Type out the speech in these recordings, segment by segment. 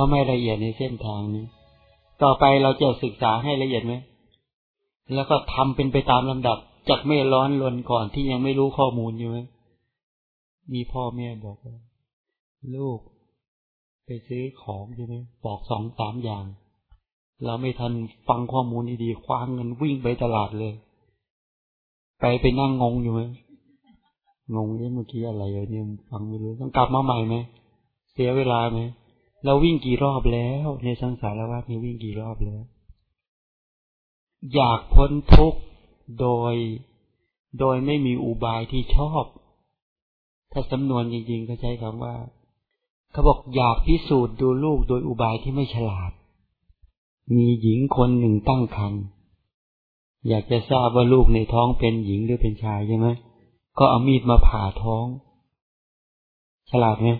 ราะไม่ละเอียดในเส้นทางนี้ ต่อไปเราจะศึกษาให้ละเอียดไหม แล้วก็ทำเป็นไปตามลำดับจากไม่ร้อนรนก่อนที่ยังไม่รู้ข้อมูลอยู่ไหมมีพ่อแม่บอกว่าลูก ไปซื้อของใช่ไหมบอกสองสามอย่าง เราไม่ทันฟังข้อมูลดีๆคว้างเงินวิ่งไปตลาดเลย ไปไปนั่งงงอยู่ไหมงงเนี่ยเมื่อกี้อะไรเนี่ยฟังไม่รู้ต้องกลับมาใหม่ไหมเสียเวลาไหม เราวิ่งกี่รอบแล้ว ในสังสารวัฏนี้วิ่งกี่รอบแล้ว อยากพ้นทุกข์โดย โดยไม่มีอุบายที่ชอบ ถ้าสำนวนจริงๆก็ใช้คำว่าเขาบอกอยากพิสูจน์ดูลูกโดยอุบายที่ไม่ฉลาด มีหญิงคนหนึ่งตั้งครรภ์อยากจะทราบว่าลูกในท้องเป็นหญิงหรือเป็นชายใช่ไหมก็เอามีดมาผ่าท้อง ฉลาดไหม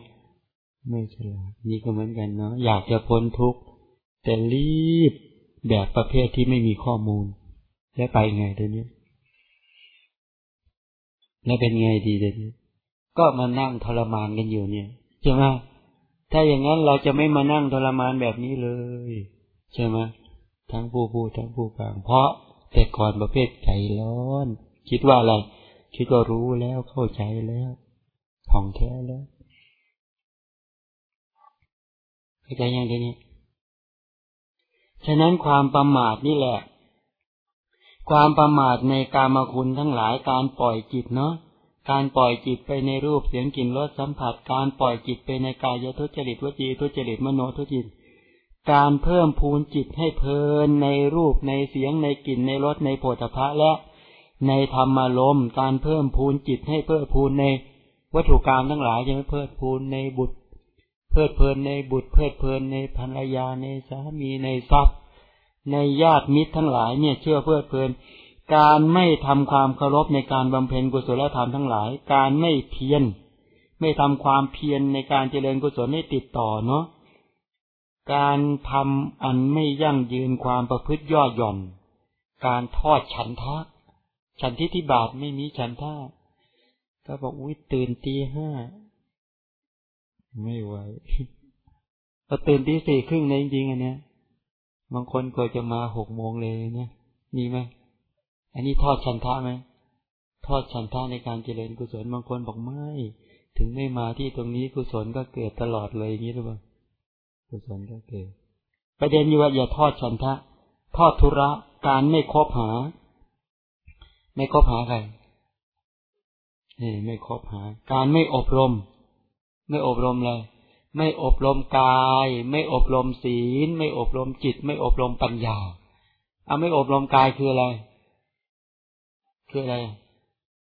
ไม่ฉลาดนี่ก็เหมือนกันเนาะอยากจะพ้นทุกข์แต่รีบแบบประเภทที่ไม่มีข้อมูล แล้วไปไงเดี๋ยวนี้แล้วเป็นไงดีเดี๋ยวนี้ก็มานั่งทรมานกันอยู่เนี่ยใช่ไหมถ้าอย่างนั้นเราจะไม่มานั่งทรมานแบบนี้เลย ใช่ไหมทั้งผู้พูดทั้งผู้ฟังเพราะแต่ก่อนประเภทใจร้อน คิดว่าอะไร คิดว่ารู้แล้วเข้าใจแล้วท่องแท้แล้ว เข้าใจยังไงนี้ฉะนั้นความประมาทนี่แหละ ความประมาทในกามคุณทั้งหลายการปล่อยจิตเนาะการปล่อยจิตไปในรูปเสียงกลิ่นรสสัมผัส การปล่อยจิตไปในกายทุจริตวจีทุจริตมโนทุจริตการเพิ่มพูนจิตให้เพลินในรูปในเสียงในกลิ่นในรสในโผฏฐะและในธรรมารมการเพิ่มพูนจิตให้เพิ่มพูนในวัตถุกรรมทั้งหลายจะไม่เพิ่มพูนในบุตร เพลิดเพลินในบุตรเพลิดเพลินในภรรยาในสามีในทรัพย์ ในญาติมิตรทั้งหลายเนี่ยเชื่อเพลิดเพลิน การไม่ทำความเคารพในการบำเพ็ญกุศลธรรมทั้งหลาย การไม่เพียรไม่ทำความเพียรในการเจริญกุศลให้ติดต่อเนาะการทำอันไม่ยั่งยืนความประพฤติย่อหย่อน การทอดฉันทะฉันทิฏฐิบาทไม่มีฉันท่าก็บอกอุ้ยตื่นตีห้า ไม่ไหวพอตื่นตีสี่ครึ่งในจริงๆอันเนี้ย บางคนก็จะมาหกโมงเลยเนี่ย มีไหมอันนี้ทอดฉันทะไหมทอดฉันทะในการเจริญกุศลบางคนบอกไม่ ถึงไม่มาที่ตรงนี้กุศลก็เกิดตลอดเลยอย่างนี้หรือเปล่ากุศลก็เกิด ประเด็นอยู่ว่าอย่าทอดฉันทะ ทอดธุระการไม่คบหา ไม่คบหาใครนี่ไม่คบหา การไม่อบรม ไม่อบรมเลย ไม่อบรมกาย ไม่อบรมศีล ไม่อบรมจิต ไม่อบรมปัญญาเอาไม่อบรมกายคืออะไร คืออะไร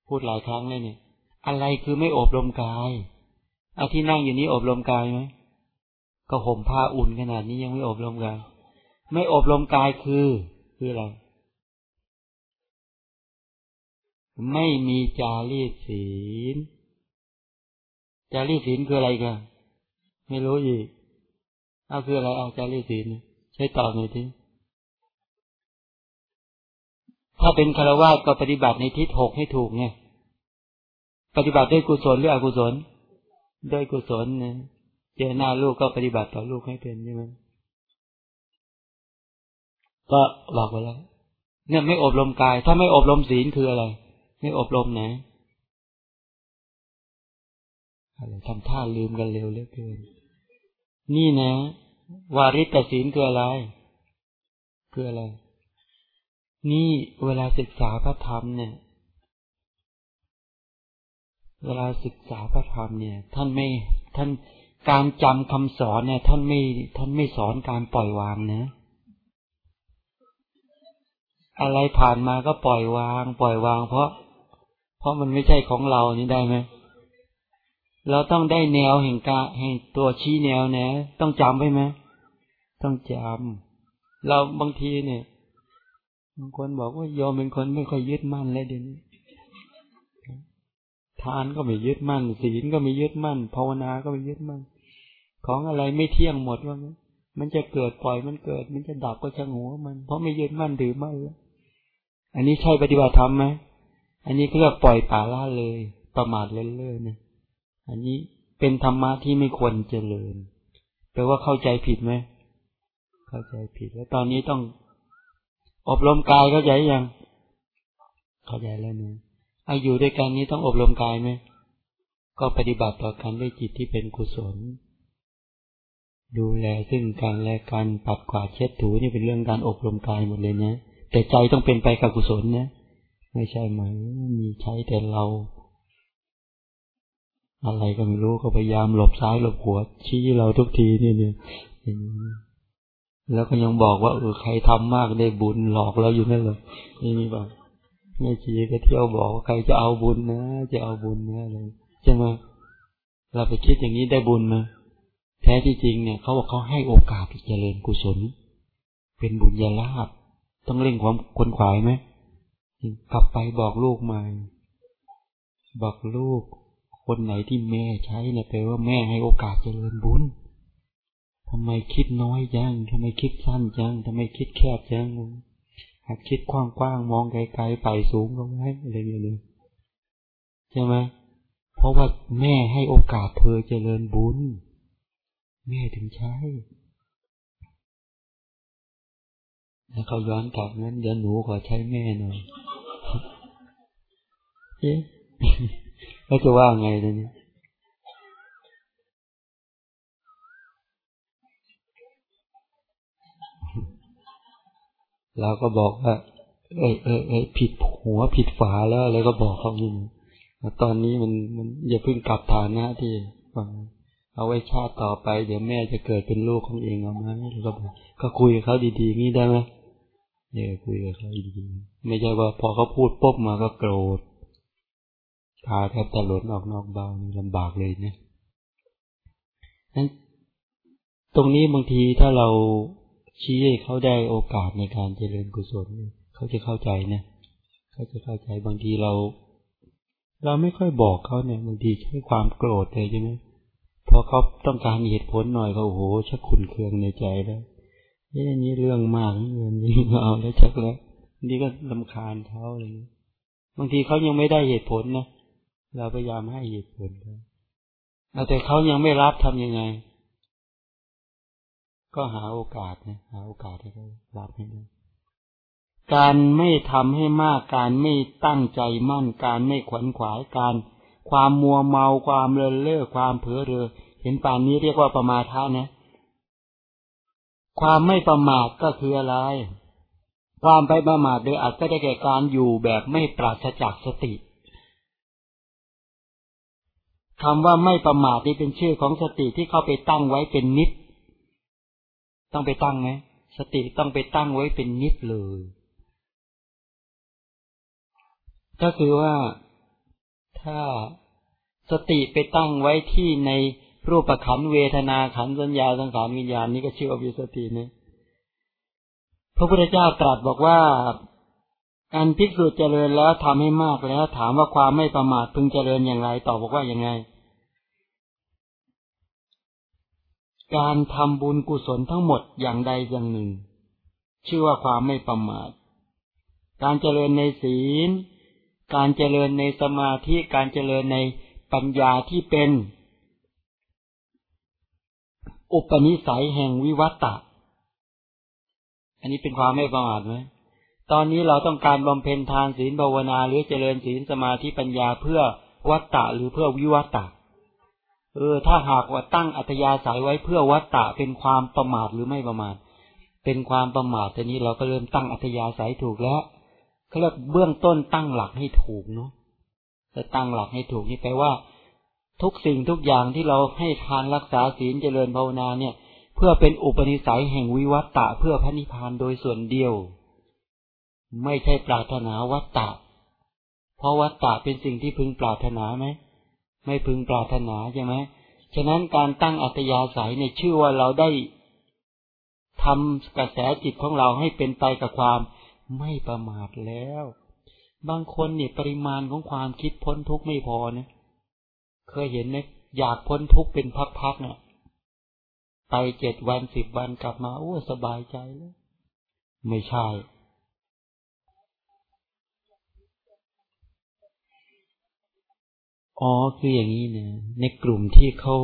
พูดหลายครั้งเลยเนี่ยอะไรคือไม่อบรมกายเอาที่นั่งอยู่นี้อบรมกายไหมก็ห่มผ้าอุ่นขนาดนี้ยังไม่อบรมกาย ไม่อบรมกายคือ คืออะไร ไม่มีจารีตศีล จารีศีลคืออะไรกันไม่รู้อีกเอาคืออะไรเอาจารีศีลใช้ตอบหน่อยทีถ้าเป็นคารวะก็ปฏิบัติในทิศหกให้ถูกไงปฏิบัติด้วยกุศลหรืออกุศล ด้วยกุศลเนี่ยเจอหน้าลูกก็ปฏิบัติต่อลูกให้เป็นใช่ไหมก็บอกไปแล้วเนี่ยไม่อบรมกาย ถ้าไม่อบรมศีลคืออะไร ไม่อบรมไหน ทำท่าลืมกันเร็วเหลือเกิน นี่นะ วาริตศีลคืออะไร คืออะไร นี่เวลาศึกษาพระธรรมเนี่ย เวลาศึกษาพระธรรมเนี่ย ท่านไม่ท่านการจำคำสอนเนี่ย ท่านไม่ ท่านไม่สอนการปล่อยวางนะ อะไรผ่านมาก็ปล่อยวาง ปล่อยวาง เพราะ เพราะมันไม่ใช่ของเรานี่ได้ไหม เราต้องได้แนวแห่งกาแห่งตัวชี้แนวนะ ต้องจำไว้ไหมต้องจำเราบางทีเนี่ยบางคนบอกว่ายอมเป็นคนไม่ค่อยยึดมั่นเลยเดี๋ยวนี้ทานก็ไม่ยึดมั่น ศีลก็ไม่ยึดมั่น ภาวนาก็ไม่ยึดมั่น ของอะไรไม่เที่ยงหมดว่ามันจะเกิดปล่อยมันเกิด มันจะดับก็ช่างหัวมัน เพราะไม่ยึดมั่นถือมั่นแล้วอันนี้ใช่ปฏิบัติธรรมไหมอันนี้ก็เรียกปล่อยป่าละเลย ประมาทเลื่อยเนี่ย อันนี้เป็นธรรมะที่ไม่ควรเจริญเลว่าเข้าใจผิดไหมเข้าใจผิด แล้วตอนนี้ต้อง อบรมกายเข้าใจยังเข้าใจแล้วเนี่ยอาอยู่ด้วยกันนี้ต้องอบรมกายไหมก็ปฏิบัติต่อกันด้วยจิตที่เป็นกุศล ดูแลซึ่งกันและกันปัดกวาดเช็ดถูนี่เป็นเรื่องการอบรมกายหมดเลยนะแต่ใจต้องเป็นไปกับกุศลนะไม่ใช่ไหมมีใช้แต่เรา อะไรก็ไม่รู้ก็พยายามหลบซ้ายหลบหัวชี้เราทุกทีนี่เนี่ยแล้วก็ยังบอกว่าเออใครทำมากได้บุญหลอกเราอยู่นั่นเลยนี่นี่บอกแม่ชีก็เที่ยวบอกว่าใครจะเอาบุญนะ จะเอาบุญนะอะไรใช่ไหมเราไปคิดอย่างนี้ได้บุญไหมแท้ที่จริงเนี่ยเขาบอกเขาให้โอกาสเจริญกุศล เป็นบุญญาลาภต้องเร่งความคนขวายไหมกลับไปบอกลูกมา บอกลูก คนไหนที่แม่ใช้เนี่ยแปลว่าแม่ให้โอกาสเจริญบุญทำไมคิดน้อยจังทำไมคิดสั้นจังทำไมคิดแคบจังหากคิดกว้างๆมองไกลๆไปสูงก็ไว้อะไรอย่างเงี้ใช่ไหมเพราะว่าแม่ให้โอกาสเธอเจริญบุญแม่ถึงใช้แล้วเขาย้อนกลับนั้นเดี๋ยวหนูขอใช้แม่หน่อยเอ๊ะ แล้วจะว่าไงเนี่ยเราก็บอกว่า เอ้ยเอ้ยเอ้ยผิดหัวผิดฝาแล้วอะไรก็บอกเขาอยู่ตอนนี้มันมันอย่าเพิ่งกลับฐานะที่ฟังเอาไว้ชาติต่อไป เดี๋ยวแม่จะเกิดเป็นลูกของเองเอาไหมก็บอกก็คุยกับเขาดีๆงี้ได้ไหมเนี่ยคุยกับเขาดีๆไม่ใช่ว่าพอเขาพูดปุ๊บมาก็โกรธ ตาแทบจะหล่นออกนอกเบาลำบากเลยเนี่ยนั้นตรงนี้บางทีถ้าเราชี้ให้เขาได้โอกาสในการเจริญกุศลเขาจะเข้าใจนะเขาจะเข้าใจบางทีเรา เราไม่ค่อยบอกเขาเนี่ยบางทีใช้ความโกรธเลยใช่ไหมพอเขาต้องการเหตุผลหน่อยเขาโอ้โหชักขุนเคืองในใจแล้วนี่นี่เรื่องมากเงินนี่เอาแล้วชักแล้วนี่ก็ลำคาญเขาอะไรอย่างนี้บางทีเขายังไม่ได้เหตุผลนะ เราพยายามให้เหตุผลเขาแต่เขายังไม่รับทํำยังไง ก็หาโอกาสนะหาโอกาสให้เขารับให้ได้การไม่ทำให้มากการไม่ตั้งใจมั่นการไม่ขวนขวายการ ความมัวเมาความเลินเล่อความเผลอเรอ เห็นป่านนี้เรียกว่าประมาทานะ ความไม่ประมาทก็คืออะไร ความไปประมาทโดยอาจก็ได้แก่การอยู่แบบไม่ปราศจากสติ คำว่าไม่ประมาทนี่เป็นชื่อของสติที่เข้าไปตั้งไว้เป็นนิด ต้องไปตั้งไหมสติต้องไปตั้งไว้เป็นนิดเลย ก็คือว่าถ้าสติไปตั้งไว้ที่ในรูปขันเวทนาขันสัญญาสังขารวิญญาณนี้ก็ชื่อว่าวิสตินะพระพุทธเจ้าตรัสบอกว่าการพิสูจน์เจริญแล้วทำให้มากแล้วถามว่าความไม่ประมาทพึงเจริญอย่างไรตอบบอกว่าอย่างไง การทำบุญกุศลทั้งหมดอย่างใดอย่างหนึ่ง ชื่อว่าความไม่ประมาท การเจริญในศีล การเจริญในสมาธิ การเจริญในปัญญาที่เป็น อุปนิสัยแห่งวิวัตตะ อันนี้เป็นความไม่ประมาทไหมตอนนี้เราต้องการบำเพ็ญทานศีลภาวนาหรือเจริญศีลสมาธิปัญญาเพื่อวัตตะหรือเพื่อวิวัตตะ เออ ถ้าหากว่าตั้งอัธยาศัยไว้เพื่อวัตตะเป็นความประมาทหรือไม่ประมาท เป็นความประมาทแต่นี้เราก็เริ่มตั้งอัธยาศัยถูกแล้วเขาเรียกเบื้องต้นตั้งหลักให้ถูกเนาะจะตั้งหลักให้ถูกนี่แปลว่า ทุกสิ่งทุกอย่างที่เราให้ทานรักษาศีลเจริญภาวนาเนี่ย เพื่อเป็นอุปนิสัยแห่งวิวัตตะเพื่อพระนิพพานโดยส่วนเดียว ไม่ใช่ปรารถนาวัตตะเพราะวัตตะเป็นสิ่งที่พึงปรารถนาไหม ไม่พึงปรารถนาใช่ไหมฉะนั้นการตั้งอัตยาศัยในชื่อว่าเราได้ทำกระแสจิตของเราให้เป็นไปกับความไม่ประมาทแล้ว บางคนเนี่ยปริมาณของความคิดพ้นทุกข์ไม่พอนะเคยเห็นไหมอยากพ้นทุกข์เป็นพักๆเนะ่ยไปเจ็ดวันสิบวันกลับมาโอ้สบายใจแล้ว ไม่ใช่ อ๋อคืออย่างนี้นะในกลุ่มที่เขา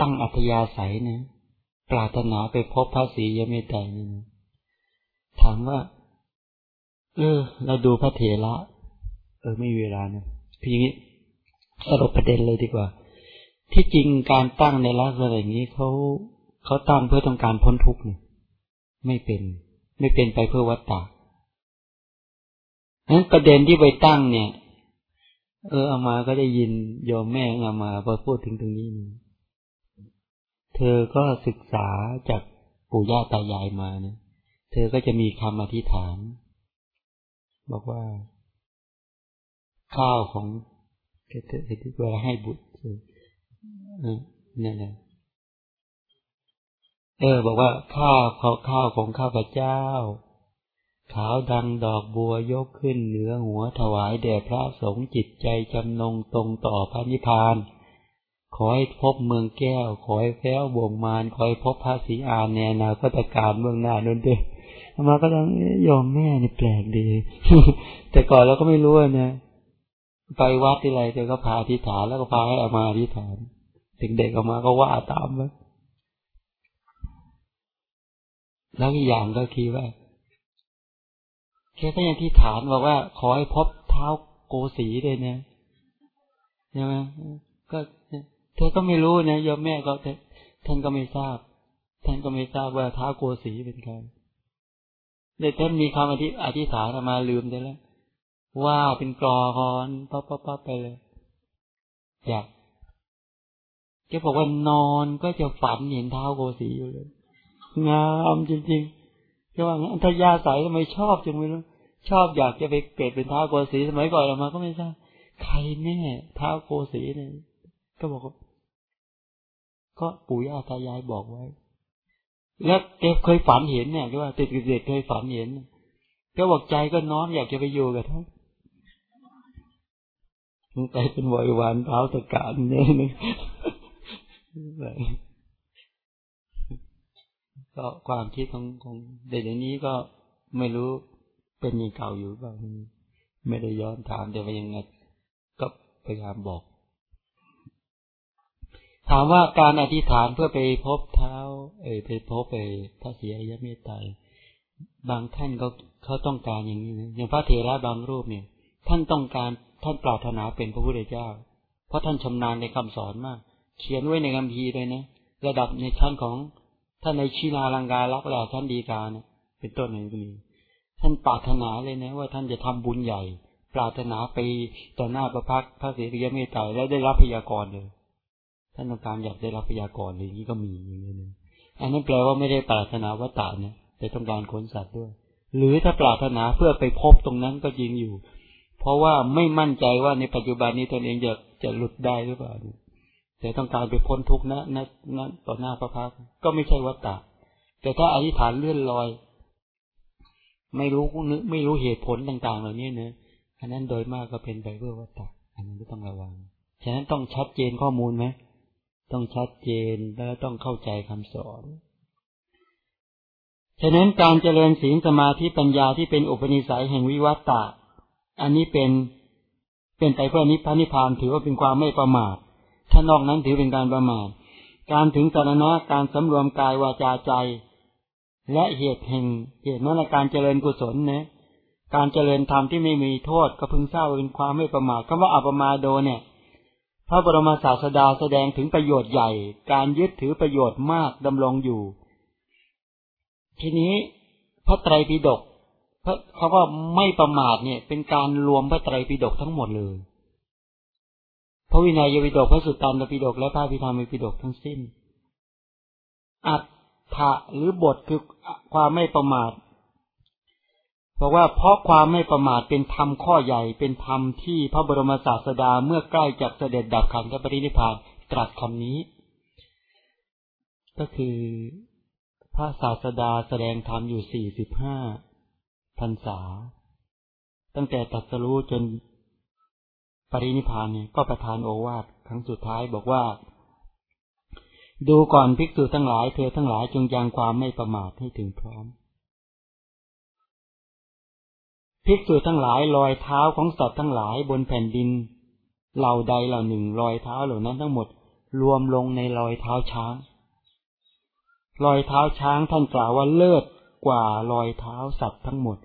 ตั้งอัธยาศัยนะปรารถนาไปพบพระศรียเมตไตรนี่นะถามว่า เออ เราดูพระเถระเออไม่มีเวลานะพี่อย่างนี้สรุปประเด็นเลยดีกว่า ที่จริงการตั้งในลักษณะอย่างนี้เขาเขาตั้งเพื่อต้องการพ้นทุกข์เนี่ยไม่เป็น ไม่เป็นไปเพื่อวัตตานั้นประเด็นที่ไปตั้งเนี่ย เออเอามาก็ได้ยินโยมแม่เอามาพอพูดถึงตรงนี้ เธอก็ศึกษาจากปู่ย่าตายายมานะเธอก็จะมีคำอธิษฐาน บอกว่า ข้าวของเวลาให้บุตรเนั่นแหละเออ บอกว่าข้าวข้าวข้าวของข้าพเจ้า ขาวดังดอกบัวยกขึ้นเหนือหัวถวายแด่พระสงฆ์จิตใจจำนงตรงต่อพระนิพพาน ขอให้พบเมืองแก้ว ขอให้แพ้วบ่งมานขอให้พบพระศรีอานแนนาคตการเมืองหน้านั่นเด้มาก็ต้องยอมแม่นี่แปลกดี แต่ก่อนเราก็ไม่รู้นะไปวัดที่ไรเธอก็พาอธิษฐานแล้วก็พาให้อามาอธิษฐานเด็กๆออกมาก็ว่าตามแล้วอีกอย่างก็คือว่า แค่ก็ยังที่ฐานบอกว่า ขอให้พบเท้าโกสีเลยนะใช่ไหมก็เธอก็ไม่รู้นะยมแม่ก็ท่านก็ไม่ทราบ ท่านก็ไม่ทราบว่าเท้าโกสีเป็นใครเดี๋ยวท่านมีคำอธิอธิษฐานมาลืมไปแล้วว่าเป็นกรอกอนป๊อปป๊อปไปเลยอยากแกบอกว่านอนก็จะฝันเห็นเท้าโกสีอยู่เลย งามจริงๆก็ว่างั้นถ้ายาใสทำไมชอบจังไม่รู้ ชอบอยากจะไปเกิดเป็นท้าวโกสีสมัยก่อนเรามาก็ไม่ทราบใครแน่ท้าวโกสีเนี่ยก็บอกว่าก็ปู่ย่าตายายบอกไว้ แล้วแกเคยฝันเห็นเนี่ยก็ว่าติดเด็กเคยฝันเห็นก็บอกใจก็น้อมอยากจะไปอยู่กับท่านใจเป็นวอยวานเท้าตะการเนี่ยก็ความคิดของของเด็กอย่างนี้ก็ไม่รู้ เป็นยังเก่าอยู่บ้างไม่ได้ย้อนถามแต่ว่ายังไงก็พยายามบอก ถามว่าการอธิษฐานเพื่อไปพบเท้า เอ่ยไปพบไปพระเสียยะเมตไตรบางท่านก็เขาต้องการอย่างนี้นะอย่างพระเถระบางรูปเนี่ย ท่านต้องการท่านปรารถนาเป็นพระพุทธเจ้า เพราะท่านชำนาญในคำสอนมาก เขียนไว้ในคัมภีร์เลยนะระดับในชั้นของท่านในชีนาลังกาลักแหล่ท่านดีกาเนี่ยเป็นต้นอย่างนี้ ท่านปรารถนาเลยนะ ว่าท่านจะทำบุญใหญ่ ปรารถนาไปต่อหน้าพระพักพระเสรียเมตไตรแล้วได้รับพยากรเลย ท่านต้องการอยากได้รับพยากรเลยนี่ก็มีอย่างนี้นะอันนั้นแปลว่าไม่ได้ปรารถนาวัตตะเนี่ยแต่ต้องการขนสัตว์ด้วย หรือถ้าปรารถนาเพื่อไปพบตรงนั้นก็จริงอยู่ เพราะว่าไม่มั่นใจว่าในปัจจุบันนี้ตนเองจะจะหลุดได้หรือเปล่าแต่ต้องการไปพ้นทุกข์นะนะนะต่อหน้าพระพักก็ไม่ใช่วัตตะแต่ถ้าอธิษฐานเลื่อนลอย ไม่รู้ไม่รู้เหตุผลต่าง ๆ เหล่านี้เนะอันนั้นโดยมากก็เป็นไปเพื่อวัตตะอันนั้นก็ต้องระวัง ฉะนั้นต้องชัดเจนข้อมูลไหมต้องชัดเจนแล้วต้องเข้าใจคำสอน ฉะนั้นการเจริญศีลสมาธิปัญญาที่เป็นอุปนิสัยแห่งวิวัตตะอันนี้เป็นเป็นไปเพื่อนิพพานิพานถือว่าเป็นความไม่ประมาท ถ้านอกนั้นถือเป็นการประมาท การถึงสารณะการสำรวมกายวาจาใจ และเหตุแห่งเหตุนั้นการเจริญกุศลนะการเจริญธรรมที่ไม่มีโทษก็พึงทราบเป็นความไม่ประมาทคำว่าอัปมาโดเนี่ย พระบรมศาสดาแสดงถึงประโยชน์ใหญ่ การยึดถือประโยชน์มากดำรงอยู่ ทีนี้พระไตรปิฎกเพระเขาว่าไม่ประมาทเนี่ย เป็นการรวมพระไตรปิฎกทั้งหมดเลย พระวินัยปิฎกพระสุตตันตปิฎกและพระพิธรรมปิฎกทั้งสิ้นอัต ถะหรือบทคือความไม่ประมาทบอกว่าเพราะความไม่ประมาทเป็นธรรมข้อใหญ่เป็นธรรมที่พระบรมศาสดาเมื่อใกล้จะเสด็จดับขันธปรินิพานตรัสคำนี้ ก็คือพระศาสดาแสดงธรรมอยู่สี่สิบห้าพรรษา ตั้งแต่ตัดสรู้จนปรินิพานเนี่ยก็ประทานโอวาทครั้งสุดท้ายบอกว่า ดูก่อนภิกษุทั้งหลายเธอทั้งหลายจงยังความไม่ประมาทให้ถึงพร้อม ภิกษุทั้งหลายรอยเท้าของสัตว์ทั้งหลายบนแผ่นดิน เหล่าใดเหล่าหนึ่งรอยเท้าเหล่านั้นทั้งหมดรวมลงในรอยเท้าช้าง รอยเท้าช้างท่านกล่าวว่าเลิศกว่ารอยเท้าสัตว์ทั้งหมด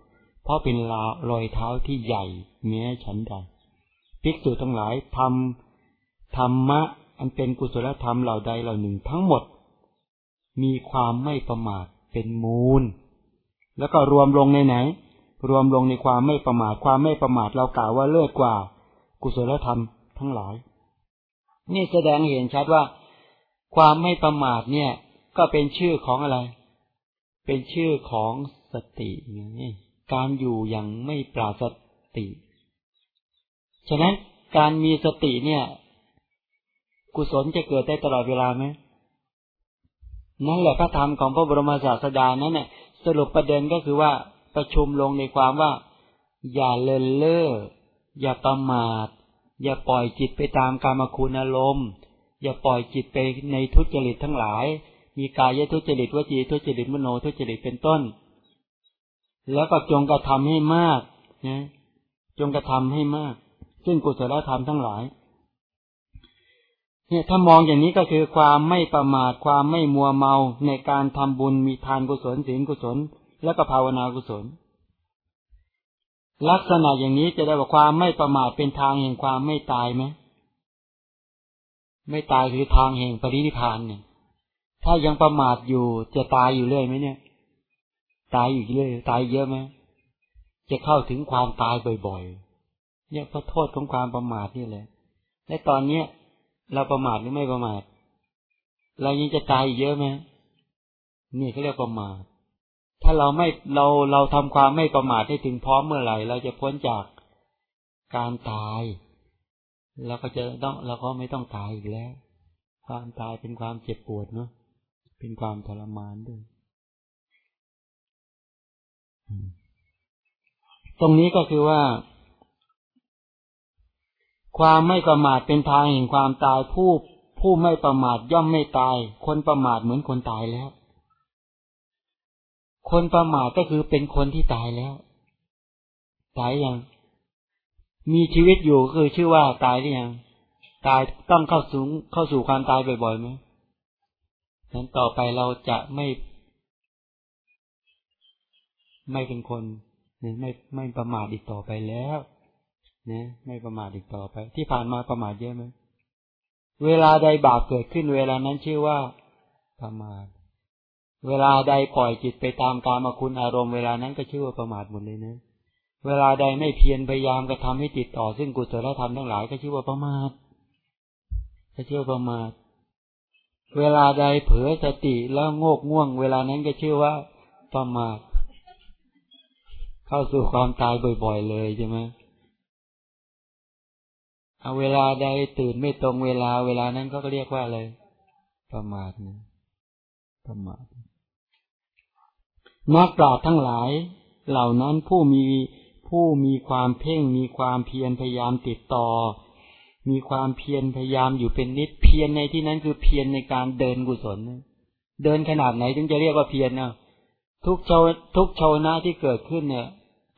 เพราะเป็นลารอยเท้าที่ใหญ่แม้ฉันใดภิกษุทั้งหลายทำธรรมะ อันเป็นกุศลธรรมเหล่าใดเหล่าหนึ่งทั้งหมด มีความไม่ประมาทเป็นมูล แล้วก็รวมลงในไหน รวมลงในความไม่ประมาทความไม่ประมาทเรากล่าวว่าเลิศกว่า กุศลธรรมทั้งหลาย นี่แสดงเห็นชัดว่า ความไม่ประมาทเนี่ย ก็เป็นชื่อของอะไร เป็นชื่อของสติไงการอยู่อย่างไม่ปราศสติ ฉะนั้นการมีสติเนี่ย กุศลจะเกิดได้ตลอดเวลาไหมนั่นแหละพระธรรมของพระบรมศาสดานั้นเนี่ยสรุปประเด็นก็คือว่าประชุมลงในความว่า อย่าเลินเล่ออย่าประมาท อย่าปล่อยจิตไปตามกามคุณอารมณ์ อย่าปล่อยจิตไปในทุจริตทั้งหลาย มีกายทุจริตวจีทุจริตมโนทุจริตเป็นต้น แล้วก็จงกระทำให้มากนะจงกระทำให้มาก ซึ่งกุศลธรรมทั้งหลาย เนี่ยถ้ามองอย่างนี้ก็คือความไม่ประมาทความไม่มัวเมาในการทำบุญมีทานกุศลศีลกุศล แล้วก็ภาวนากุศล ลักษณะอย่างนี้จะได้ว่าความไม่ประมาทเป็นทางแห่งความไม่ตายไหมไม่ตายคือทางแห่งปรินิพานเนี่ย ถ้ายังประมาทอยู่จะตายอยู่เรื่อยไหมเนี่ย ตายอยู่เรื่อยตายเยอะไหมจะเข้าถึงความตายบ่อยๆเนี่ยเพราะโทษของความประมาทนี่แหละและตอนเนี้ย เราประมาทหรือไม่ประมาท เรายังจะตายเยอะไหมนี่เขาเรียกประมาท ถ้าเราไม่เราเราทำความไม่ประมาทให้ถึงพร้อมเมื่อไหร่เราจะพ้นจากการตายเราก็จะต้องเราก็ไม่ต้องตายอีกแล้ว ความตายเป็นความเจ็บปวดเนาะเป็นความทรมานด้วยตรงนี้ก็คือว่า ความไม่ประมาทเป็นทางแห่งความตายผู้ผู้ไม่ประมาทย่อมไม่ตาย คนประมาทเหมือนคนตายแล้ว คนประมาทก็คือเป็นคนที่ตายแล้ว ตายยัง มีชีวิตอยู่คือชื่อว่าตายหรือยัง ตายต้องเข้าสูงเข้าสู่ความตายบ่อยๆไหมนั้นต่อไปเราจะไม่ ไม่เป็นคนไม่ไม่ประมาทอีกต่อไปแล้ว นะไม่ประมาทอีกต่อไป ที่ผ่านมาประมาทเยอะไหมเวลาใดบาปเกิดขึ้น เวลานั้นชื่อว่าประมาท เวลาใดปล่อยจิตไปตามกามคุณอารมณ์เวลานั้นก็ชื่อว่าประมาทหมดเลยนะ เวลาใดไม่เพียรพยายามกระทาให้จิตต่อ ซึ่งกุศลธรรมทั้งหลายก็ชื่อว่าประมาทก็ชื่อว่าประมาท เวลาใดเผลอสติแล้วโงกง่วง เวลานั้นก็ชื่อว่าประมาท เข้าสู่ความตายบ่อย ๆ เลยใช่ไหม เอาเวลาใดตื่นไม่ตรงเวลา เวลานั้นก็เรียกว่าอะไรประมาทนะประมาทนักปราชญ์ทั้งหลาย เหล่านั้นผู้มีผู้มีความเพ่งมีความเพียรพยายามติดต่อ มีความเพียรพยายามอยู่เป็นนิดเพียรในที่นั้นคือเพียรในการเดินกุศลเดินขนาดไหนถึงจะเรียกว่าเพียรนะทุกโชทุกโชนะที่เกิดขึ้นเนี่ย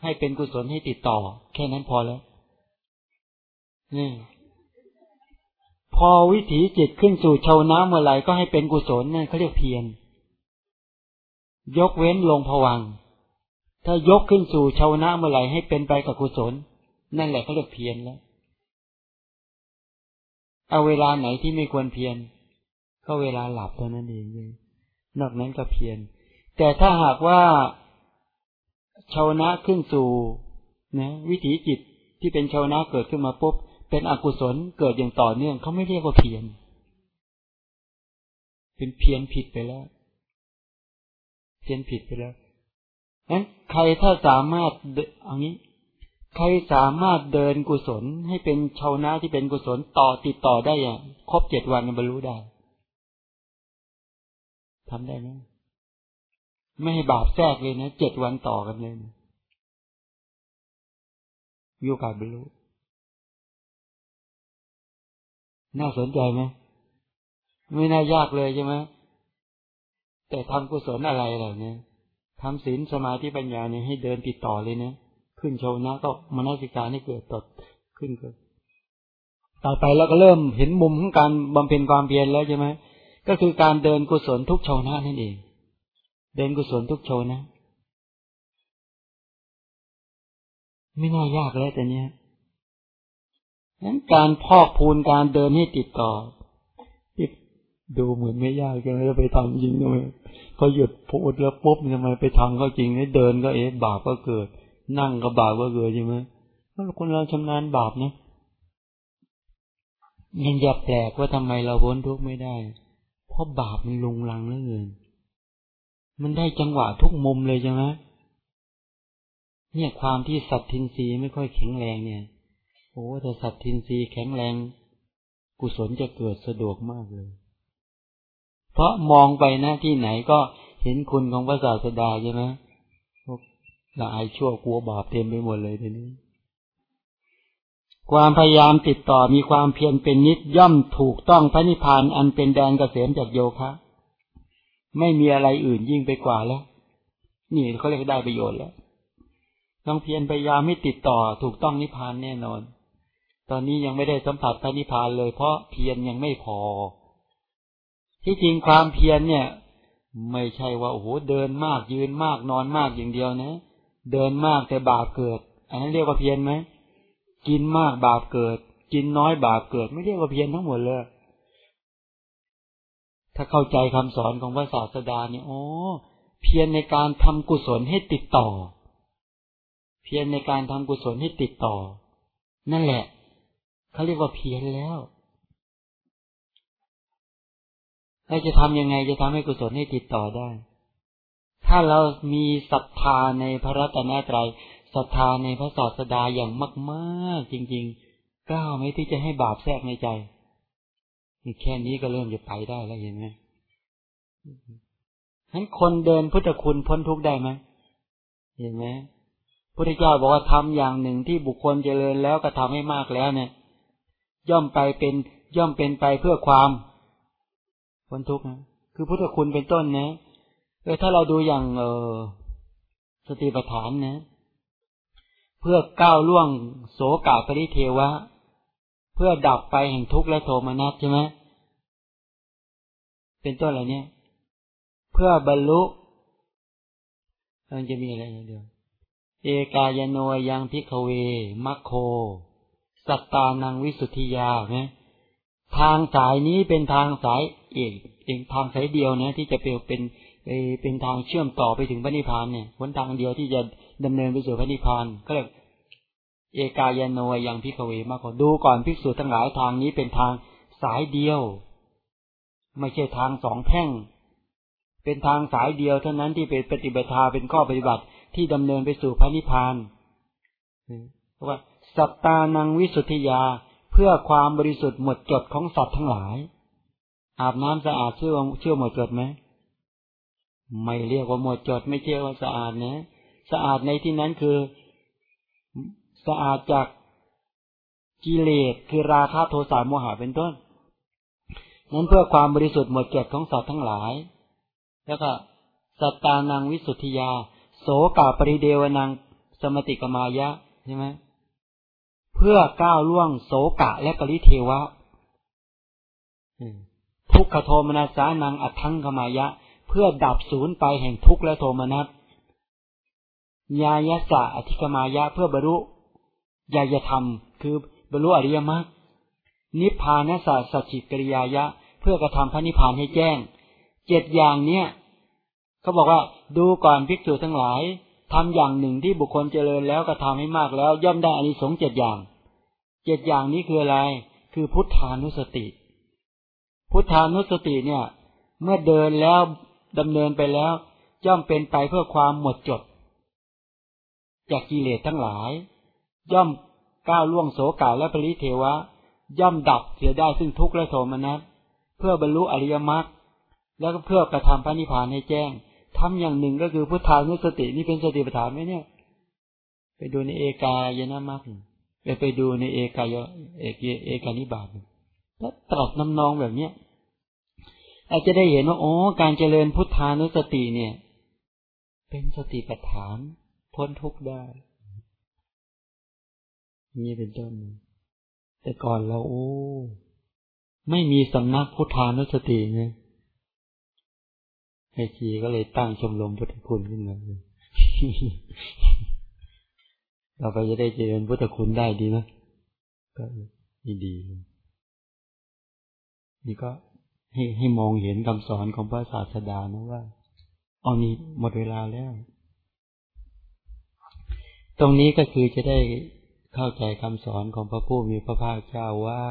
ให้เป็นกุศลให้ติดต่อ แค่นั้นพอแล้ว นี่ พอวิถีจิตขึ้นสู่ชาวน้ำเมื่อไหร่ก็ให้เป็นกุศลนั่นเขาเรียกเพียรยกเว้นลงผวัง ถ้ายกขึ้นสู่ชาวนะเมื่อไหร่ให้เป็นไปกับกุศล นั่นแหละเขาเรียกเพียรแล้ว เอาเวลาไหนที่ไม่ควรเพียรก็เวลาหลับเท่านั้นเองเลยนอกนั้นก็เพียรแต่ถ้าหากว่าชาวนะขึ้นสู่นะวิถีจิตที่เป็นชาวนะเกิดขึ้นมาปุ๊บ เป็นอกุศลเกิดอย่างต่อเนื่องเขาไม่เรียกว่าเพียรเป็นเพียรผิดไปแล้ว เพียรผิดไปแล้วนั้นใครถ้าสามารถเอางี้ ใครสามารถเดินกุศลให้เป็นชาวนาที่เป็นกุศลต่อติดต่อได้อย่างครบเจ็ดวันบรรลุได้ทำได้ไหมไม่ให้บาปแทรกเลยนะเจ็ดวันต่อกันเลยนะมีโอกาสบรรลุ น่าสนใจไหมไม่น่ายากเลยใช่ไหมแต่ทำกุศลอะไรเหล่านี้ทำศีลสมาธิปัญญาเนี่ยให้เดินติดต่อเลยนะขึ้นโชว์นะก็มนสิการให้เกิดตดขึ้นก็ต่อไปเราก็เริ่มเห็นมุมของการบำเพ็ญความเพียรแล้วใช่ไหมก็คือการเดินกุศลทุกโชนะนั่นเอง เดินกุศลทุกโชนะ ไม่น่ายากแล้วแต่เนี้ย นั้นการพอกพูนการเดินให้ติดต่อดูเหมือนไม่ยากจังเลยไปทำจริงทำไมพอหยุดพูดแล้วปุ๊บทำไมไปทำก็จริงเดินก็เอ๊ะบาปก็เกิด นั่งก็บาปก็เกิดใช่ไหมคนเราชำนาญบาปนะยังอย่าแปลกว่าทำไมเราพ้นทุกข์ไม่ได้ เพราะบาปมันลุงลังเหลือเกินมันได้จังหวะทุกมุมเลยใช่ไหมเนี่ยความที่สัตทินรีไม่ค่อยแข็งแรงเนี่ย โอ้แต่สัตทินรีแข็งแรง กุศลจะเกิดสะดวกมากเลย เพราะมองไปนะที่ไหนก็เห็นคุณของพระศาสดาใช่ไหมพวกละอายชั่วกลัวบาปเต็มไปหมดเลยทีนี้ ความพยายามติดต่อมีความเพียรเป็นนิดย่อมถูกต้องพระนิพพานอันเป็นแดนเกษมจากโยคะ ไม่มีอะไรอื่นยิ่งไปกว่าแล้ว นี่เขาเรียกได้ประโยชน์แล้วต้องเพียรพยายามให้ติดต่อถูกต้องนิพพานแน่นอน ตอนนี้ยังไม่ได้สัมผัสพระนิพพานเลย เพราะเพียรยังไม่พอ ที่จริงความเพียรเนี่ย ไม่ใช่ว่าโอ้โหเดินมากยืนมากนอนมากอย่างเดียวนะ เดินมากแต่บาปเกิด อันนั้นเรียกว่าเพียรไหมกินมากบาปเกิด กินน้อยบาปเกิด ไม่เรียกว่าเพียรทั้งหมดเลยถ้าเข้าใจคำสอนของพระศาสดาเนี่ยโอ้เพียรในการทำกุศลให้ติดต่อ เพียรในการทำกุศลให้ติดต่อ นั่นแหละ เขาเรียกว่าเพียรแล้วเราจะทำยังไงจะทำให้กุศลให้ติดต่อได้ ถ้าเรามีศรัทธาในพระรัตนตรัยศรัทธาในพระศาสดาอย่างมาก ๆ จริง ๆ กล้าไหมที่จะให้บาปแทรกในใจนี่แค่นี้ก็เริ่มจะไปได้แล้วเห็นไหมทั้นคนเดินพุทธคุณพ้นทุกได้ไหมเห็นไหมพุทธเจ้าบอกว่าทำอย่างหนึ่งที่บุคคลเจริญแล้วก็ทำให้มากแล้วเนี่ย ย่อมไปเป็นย่อมเป็นไปเพื่อความพ้นทุกข์นะคือพุทธคุณเป็นต้นนะเออถ้าเราดูอย่างเออสติปัฏฐานนะ เพื่อก้าวล่วงโสกาปริเทวะ เพื่อดับไปแห่งทุกข์และโทมนัสใช่ไหมเป็นต้นอะไรเนี่ย เพื่อบรรลุมันจะมีอะไรเดียวเอกายโนยังพิกเวมัคโค สัตตานังวิสุทธิยาไหมทางสายนี้เป็นทางสายเอกเองทางสายเดียวนะที่จะเป็นเป็นเป็นทางเชื่อมต่อไปถึงพระนิพพานเนี่ยหนทางเดียวที่จะดำเนินไปสู่พระนิพพานก็เลยกเอกายโนยังพิกเวมากกว่าดูก่อนภิกษุทั้งหลายทางนี้เป็นทางสายเดียว ไม่ใช่ทางสองแพ่ง เป็นทางสายเดียวเท่านั้นที่เป็นปฏิบัติเป็นข้อปฏิบัติที่ดำเนินไปสู่พระนิพพานเพราะว่า สัตตานังวิสุทธิยาเพื่อความบริสุทธิ์หมดจดของสัตว์ทั้งหลาย อาบน้ำสะอาดเชื่อเชื่อหมดจดไหมไม่เรียกว่าหมดจดไม่เชื่อว่าสะอาดนะ สะอาดในที่นั้นคือ สะอาดจากกิเลสคือราคะโทสะโมหะเป็นต้น นั้นเพื่อความบริสุทธิ์หมดจดของสัตว์ทั้งหลาย แล้วก็สัตตานังวิสุทธิยา โสกาปริเดวนังสมติกมายะใช่ไหม เพื่อก้าวล่วงโสกะและปริเทวะทุกขโทมนัสานังอัทังกมายะ เพื่อดับศูนย์ไปแห่งทุกข์และโทมนัสญายะสะอธิกมายะเพื่อบรรลุญายธรรม คือบรรลุอริยมรรคนิพพานสะสัจจิกริยายะ เพื่อกระทำพระนิพพานให้แจ้ง เจ็ดอย่างเนี้ยเขาบอกว่าดูก่อนภิกษุทั้งหลาย ทำอย่างหนึ่งที่บุคคลเจริญแล้วกระทำให้มากแล้ว ย่อมได้อานิสงส์เจ็ดอย่างเจ็ดอย่างนี้คืออะไร คือพุทธานุสติ พุทธานุสติเนี่ย เมื่อเดินแล้วดำเนินไปแล้ว ย่อมเป็นไปเพื่อความหมดจด จากกิเลสทั้งหลาย ย่อมก้าวล่วงโสกาและปริเทวะ ย่อมดับเสียได้ซึ่งทุกข์และโทมนัสเพื่อบรรลุอริยมรรคแล้วก็เพื่อกระทำพระนิพพานให้แจ้ง ทำอย่างหนึ่งก็คือพุทธานุสตินี่เป็นสติปัฏฐานไหมเนี่ย ไปดูในเอกายนามรรคไปไปดูในเอกายเอกเอกานิบาตถ้าตรัสน้ำนองแบบเนี้ยอาจจะได้เห็นว่าโอ้การเจริญพุทธานุสติเนี่ย เป็นสติปัฏฐาน พ้นทุกข์ได้นี่เป็นต้นแต่ก่อนเราโอ้ ไม่มีสำนักพุทธานุสติไง ไอชีก็เลยตั้งชมรมพุทธคุณขึ้นมาเราไปจะได้เจริญพุทธคุณได้ดีไหมก็ดีนี่ก็ให้ให้มองเห็นคำสอนของพระศาสดานะว่าอ๋อนี่หมดเวลาแล้ว ตรงนี้ก็คือจะได้เข้าใจคำสอนของพระผู้มีพระภาคเจ้าว่า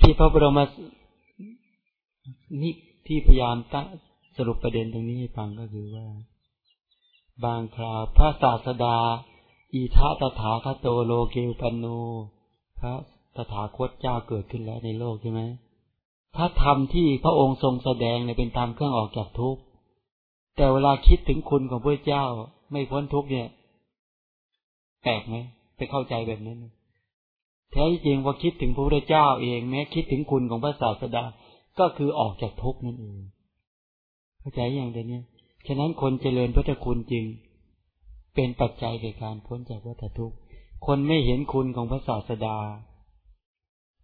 ที่พระบรมนี่ ที่พยายามตั้งสรุปประเด็นตรงนี้ให้ฟังก็คือว่า บางคราวพระศาสดา อีทาตถาคโตโลเกวปันโนพระตถาคตเจ้าเกิดขึ้นแล้วในโลกใช่ไหมถ้าทำที่พระองค์ทรงแสดงเนี่ยเป็นตามเครื่องออกจากทุกข์แต่เวลาคิดถึงคุณของพระเจ้าไม่พ้นทุกข์เนี่ยแปลกไหมไปเข้าใจแบบนั้นแท้จริงว่าคิดถึงพระพุทธเจ้าเองแม้คิดถึงคุณของพระศาสดา ก็คือออกจากทุกข์นั่นเองเข้าใจอย่างเดียวนี้ฉะนั้นคนเจริญพุทธคุณจริง เป็นปัจจัยในการพ้นจากวัฏทุกข์คนไม่เห็นคุณของพระศาสดา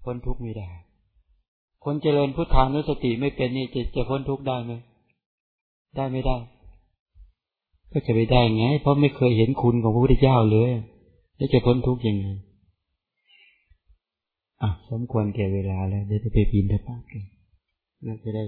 พ้นทุกข์ไม่ได้ คนเจริญพุทธานุสติไม่เป็นนี่จะจะพ้นทุกข์ได้ไหมได้ไม่ได้ ก็จะไปได้ไง เพราะไม่เคยเห็นคุณของพระพุทธเจ้าเลยแล้วจะพ้นทุกข์ยังไงอะสมควรแก่เวลาแล้วเดี๋ยวจะไปปีนทบาทกัน แล้วจะได้